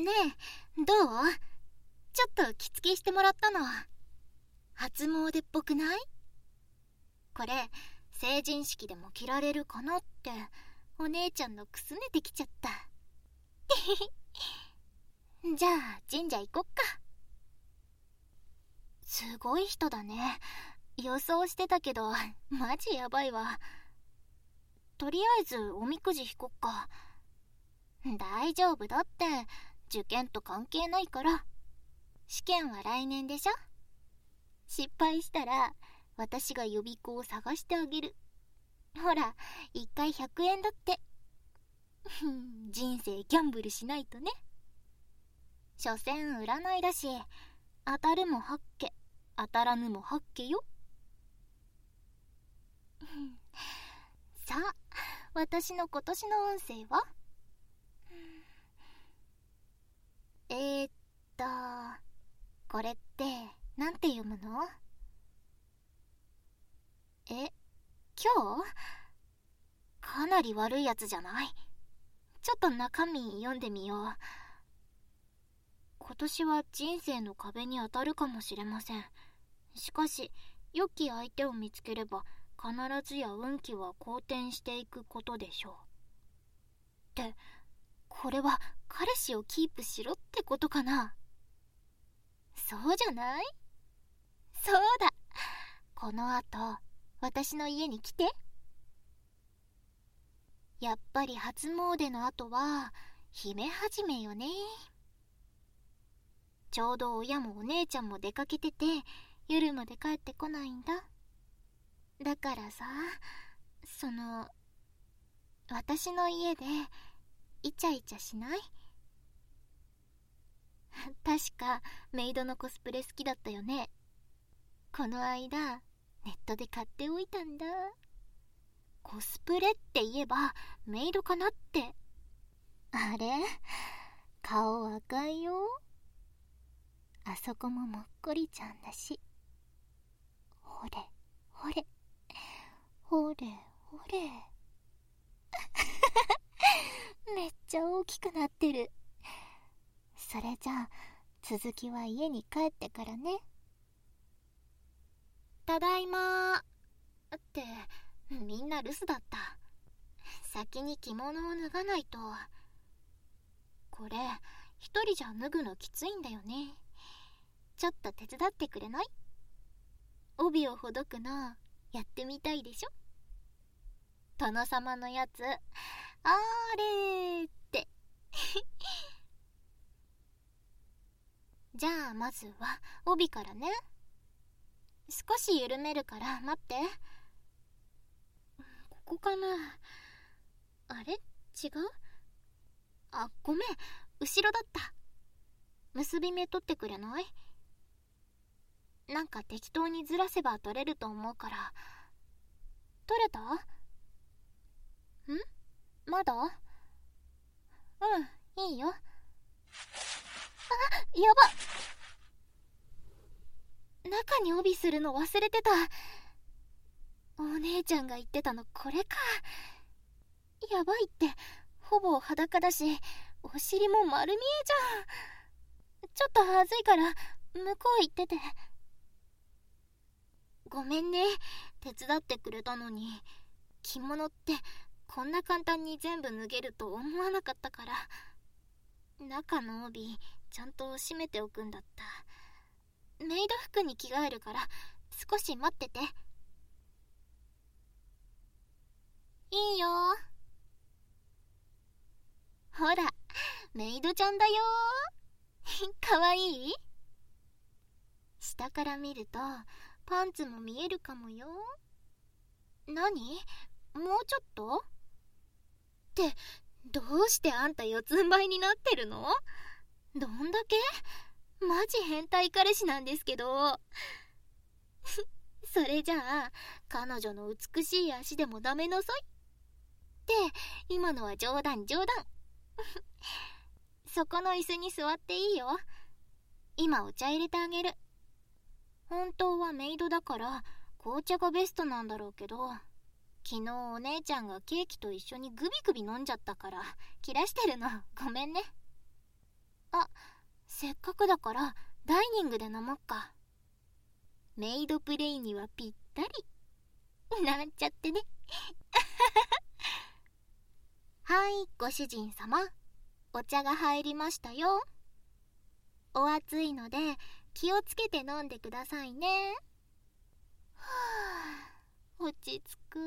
ねえどう？ちょっと着付けしてもらったの。初詣っぽくない？これ成人式でも着られるかなって。お姉ちゃんのくすねてきちゃった。じゃあ神社行こっか。すごい人だね。予想してたけどマジやばいわ。とりあえずおみくじ引こっか。大丈夫だって。受験と関係ないから試験は来年でしょ？失敗したら私が予備校を探してあげる。ほら1回100円だって。人生ギャンブルしないとね。所詮占いだし当たるも八卦。当たらぬも八卦よ。さあ私の今年の運勢は？えー、っとこれって何て読むの？え今日？かなり悪いやつじゃない？ちょっと中身読んでみよう。今年は人生の壁に当たるかもしれません。しかし良き相手を見つければ必ずや運気は好転していくことでしょう。ってこれは彼氏をキープしろってことかな。そうじゃない？そうだ。この後私の家に来て。やっぱり初詣の後は姫始めよね。ちょうど親もお姉ちゃんも出かけてて夜まで帰ってこないんだ。だからさその私の家でイチャイチャしない？確かメイドのコスプレ好きだったよね。この間ネットで買っておいたんだ。コスプレって言えばメイドかなって。あれ？顔赤いよ。あそこももっこりちゃんだし。ほれほれ。ほれほれ。めっちゃ大きくなってる。それじゃあ続きは家に帰ってからね。ただいまってみんな留守だった。先に着物を脱がないと。これ一人じゃ脱ぐのきついんだよね。ちょっと手伝ってくれない？帯をほどくのやってみたいでしょ？殿様のやつ。あれって。じゃあまずは帯からね。少し緩めるから待って。ここかな。あれ？違う？あごめん。後ろだった。結び目取ってくれない？なんか適当にずらせば取れると思うから。取れた？ん？まだ？うんいいよ。あやば。中に帯するの忘れてた。お姉ちゃんが言ってたのこれか。やばいって。ほぼ裸だしお尻も丸見えじゃん。ちょっとはずいから向こう行ってて。ごめんね。手伝ってくれたのに。着物ってこんな簡単に全部脱げると思わなかったから。中の帯ちゃんと締めておくんだった。メイド服に着替えるから少し待ってて。いいよ。ほらメイドちゃんだよ。かわいい？下から見るとパンツも見えるかもよ。何？もうちょっと？ってどうしてあんた四つん這いになってるの？どんだけ？マジ変態彼氏なんですけど。それじゃあ彼女の美しい足でもダメなさい。って今のは冗談冗談。そこの椅子に座っていいよ。今お茶入れてあげる。本当はメイドだから紅茶がベストなんだろうけど。昨日お姉ちゃんがケーキと一緒にグビグビ飲んじゃったから切らしてるの。ごめんね。あせっかくだからダイニングで飲もっか。メイドプレイにはぴったり。なんちゃってね。はいご主人様。お茶が入りましたよ。お熱いので気をつけて飲んでくださいね。はあ落ち着く。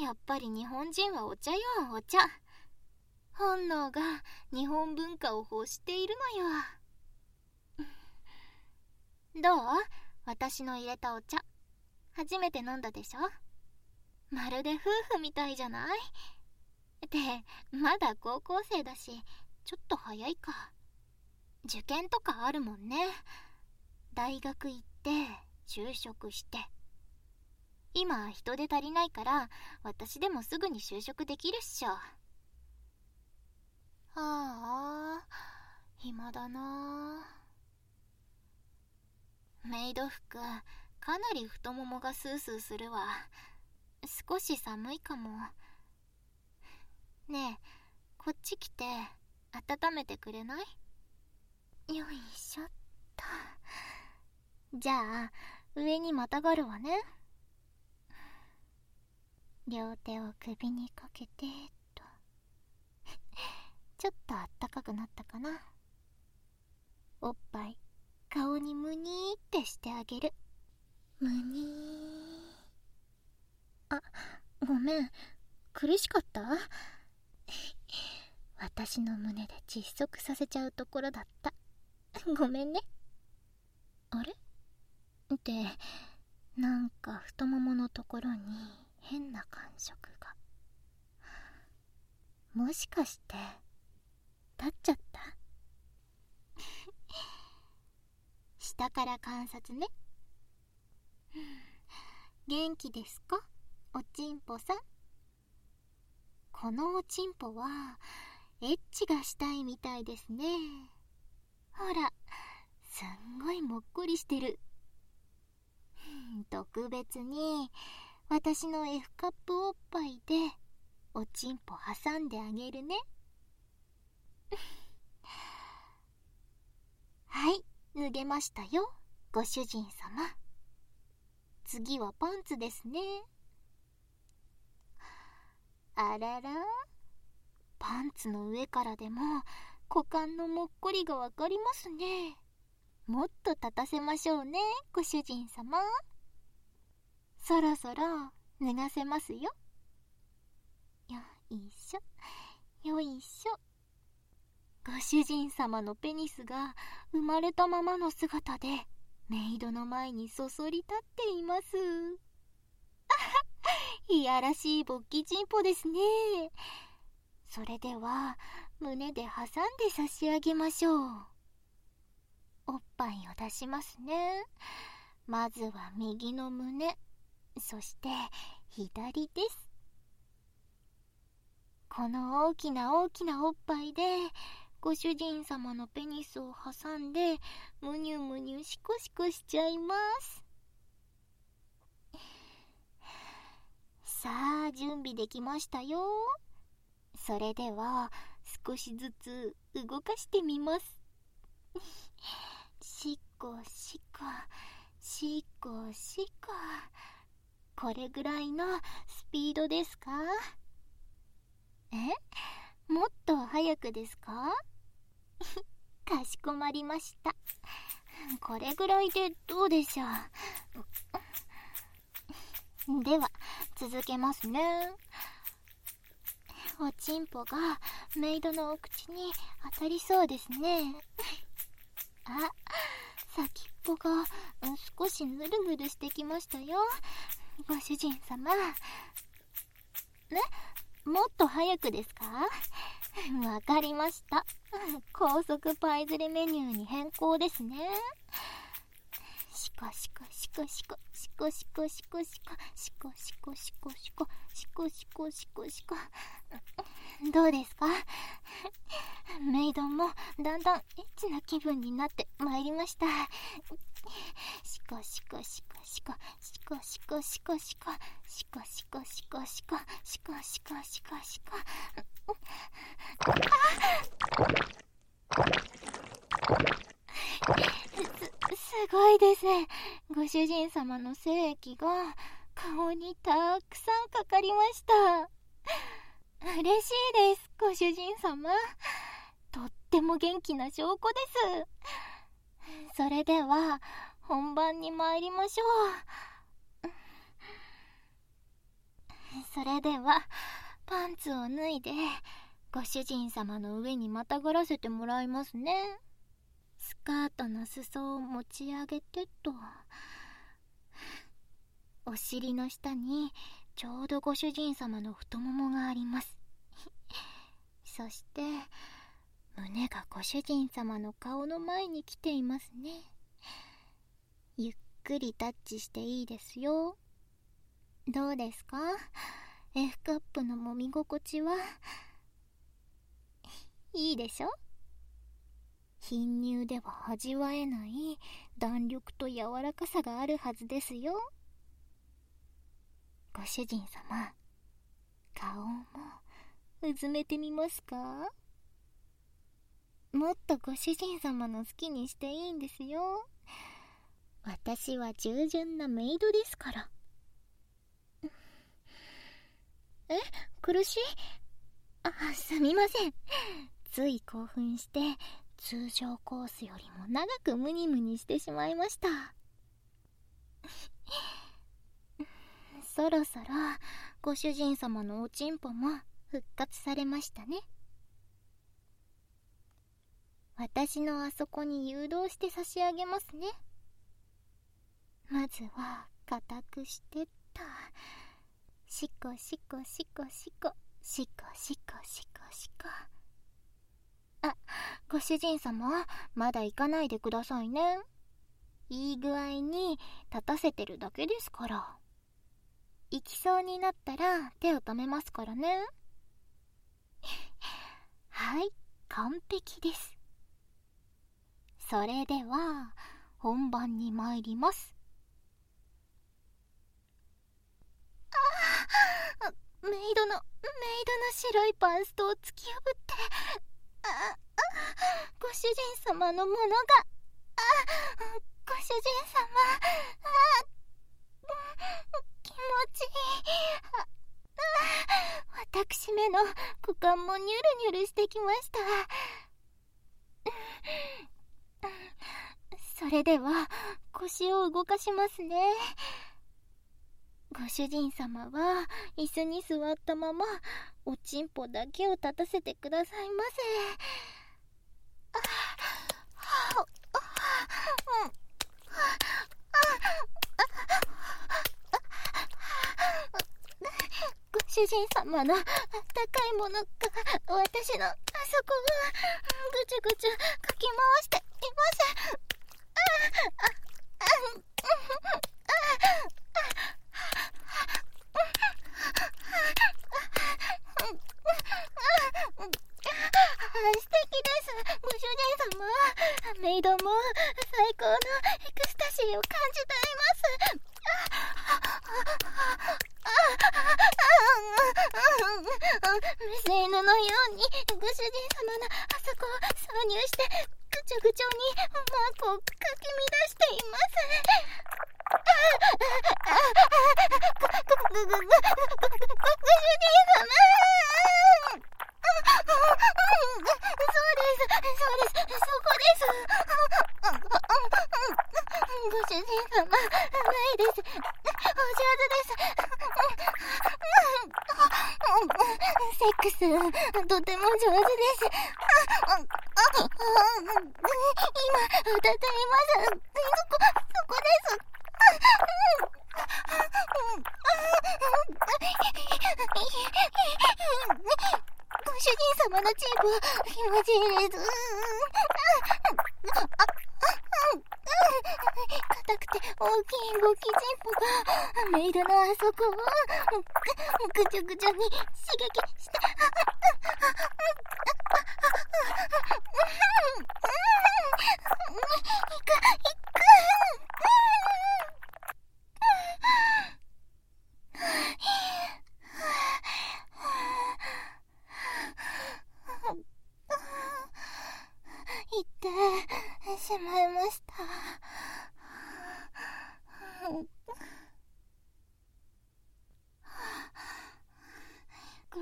やっぱり日本人はお茶よお茶。本能が日本文化を欲しているのよ。どう？私の入れたお茶。初めて飲んだでしょ？まるで夫婦みたいじゃない？ってまだ高校生だしちょっと早いか。受験とかあるもんね。大学行って就職して。今人手足りないから私でもすぐに就職できるっしょ。ああ暇だな。メイド服かなり太ももがスースーするわ。少し寒いかも。ねえこっち来て温めてくれない？よいしょっと。じゃあ上にまたがるわね。両手を首にかけてちょっとあったかくなったかな。おっぱい顔にムニーってしてあげる。ムニー。あごめん。苦しかった？私の胸で窒息させちゃうところだった。ごめんね。あれ？ってなんか太もものところに変な感触が。もしかして立っちゃった？下から観察ね。元気ですか？おちんぽさん？このおちんぽはエッチがしたいみたいですね。ほらすんごいもっこりしてる。特別に私の F カップおっぱいでおちんぽ挟んであげるね。はい脱げましたよご主人様。次はパンツですね。あららパンツの上からでも股間のもっこりがわかりますね。もっと立たせましょうねご主人様。そろそろ脱がせますよ。よいしょよいしょ。ご主人様のペニスが生まれたままの姿でメイドの前にそそり立っています。いやらしい勃起チンポですね。それでは胸で挟んで差し上げましょう。おっぱいを出しますね。まずは右の胸そして左です。この大きな大きなおっぱいでご主人様のペニスを挟んでむにゅむにゅしこしこしちゃいます。さあ準備できましたよ。それでは少しずつ動かしてみます。しっこしっこしっこしここれぐらいのスピードですか？え？もっと早くですか？かしこまりました。これぐらいでどうでしょう。では続けますね。おちんぽがメイドのお口に当たりそうですね。あ先っぽが少しぬるぬるしてきましたよ。ご主人様。ねもっと早くですか？わかりました。高速パイズレメニューに変更ですね。シコシコシコシコシコシコシコシコシコシコシコシコシコシコシコシコどうですかメイドもだんだんエッチな気分になってまいりましたシコシコシコシコシコシコシコシコシコシコシコシコシコシコシコシコすすごいですご主人様の精液が顔にたくさんかかりました嬉しいですご主人様とっても元気な証拠ですそれでは本番に参りましょう。それでは、パンツを脱いで、ご主人様の上にまたがらせてもらいますね。スカートの裾を持ち上げてと。お尻の下にちょうどご主人様の太ももがあります そして胸がご主人様の顔の前に来ていますねゆっくりタッチしていいですよ。どうですか？F カップの揉み心地は？いいでしょ？貧乳では味わえない弾力と柔らかさがあるはずですよ。ご主人様、顔もうずめてみますか？もっとご主人様の好きにしていいんですよ。私は従順なメイドですから。え苦しい？あ、すみません。つい興奮して、通常コースよりも長くムニムニしてしまいました。そろそろご主人様のおちんぽも復活されましたね私のあそこに誘導して差し上げますねまずは固くしてっとしこしこしこしこしこしこしこしこあご主人様まだ行かないでくださいねいい具合に立たせてるだけですから行きそうになったら手を止めますからね。はい、完璧です。それでは、本番に参ります。ああ、メイドの、メイドの白いパンストを突き破って、あ、ご主人様のものが、あ、ご主人様、あ、気持ちいい。私めの股間もニュルニュルしてきました。それでは腰を動かしますね。ご主人様は椅子に座ったままおちんぽだけを立たせてくださいませ。あ、はあ、うん。ご主人様の高いものが私のあそこをぐちゅぐちゅかき回していますああ素敵ですご主人様メイドも最高のエクスタシーを感じていますメセ犬のようにご主人様のあそこを挿入してぐちょぐちょにマークをかき乱していますご主人様そうです、そうです、そこです。ご主人様、ないです。お上手です。セックス、とても上手です。今、歌っています。そこ、そこです。ご主人様のチーム、気持ちいいです。硬くて大きいゴキチンポが、メイドのあそこを、ぐちゃぐちゃに刺激して、いく、いく。行ってしまいました。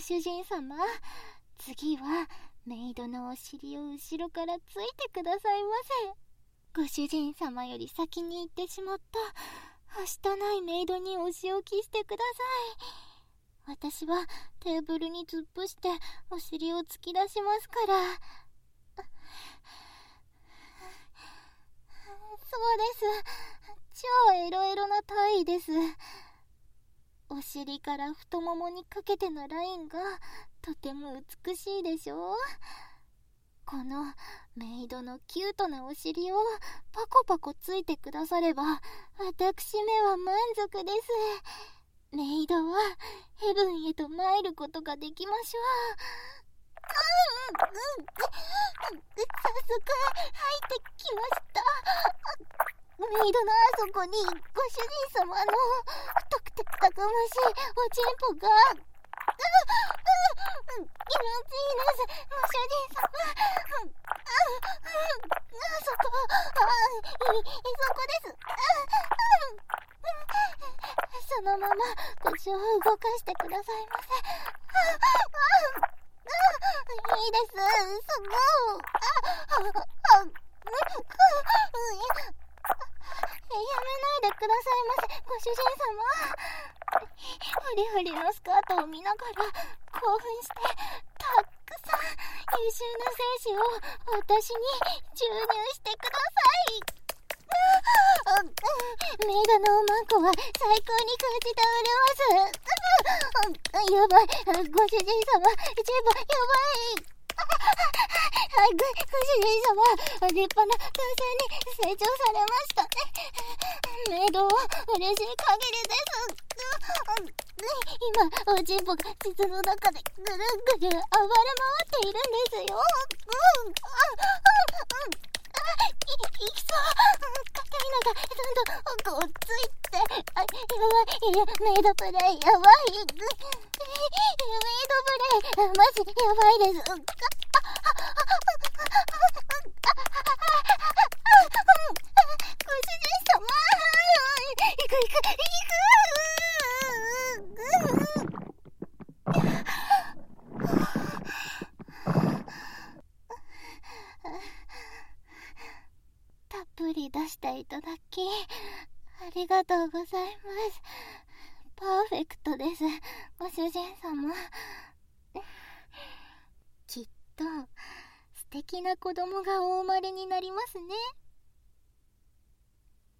主人様次はメイドのお尻を後ろからついてくださいませ。ご主人様より先に行ってしまった。はしたないメイドにお仕置きしてください。私はテーブルに突っ伏してお尻を突き出しますから。そうです。超エロエロな体位です。お尻から太ももにかけてのラインがとても美しいでしょ？うこのメイドのキュートなお尻をパコパコついてくだされば私めは満足です。メイドはヘブンへと参ることができましょう。うんうんうん。早速入ってきました。メイドのあそこにご主人様の太くてたくましいおちんぽがうう気持ちいいです。ご主人様ああそこあそこです。そのまま腰を動かしてくださいませいいです。す。ごあああややめないでくださいませ、ご主人様。フリフリのスカートを見ながら興奮して、たっくさん優秀な精子を私に注入してください。メイドのおまんこは最高に感じております。やばい、ご主人様、全部やばい。はい、ご、主人様、立派な男性に成長されましたね。メイドは嬉しい限りです。今、おちんぽが膣の中でぐるぐる暴れ回っているんですよ。うん、あ、うん、うん。あ、い、いきそう。硬いのがどんどんこうついて。あ、やばい。メイドプレイ、やばい。メイドプレイ、マジやばい。です。あ、あ、あ、あ、あ、あ、あっぷり出していただきありがとうございますパーフェクトですご主人様きっと素敵な子供がお生まれになりますね。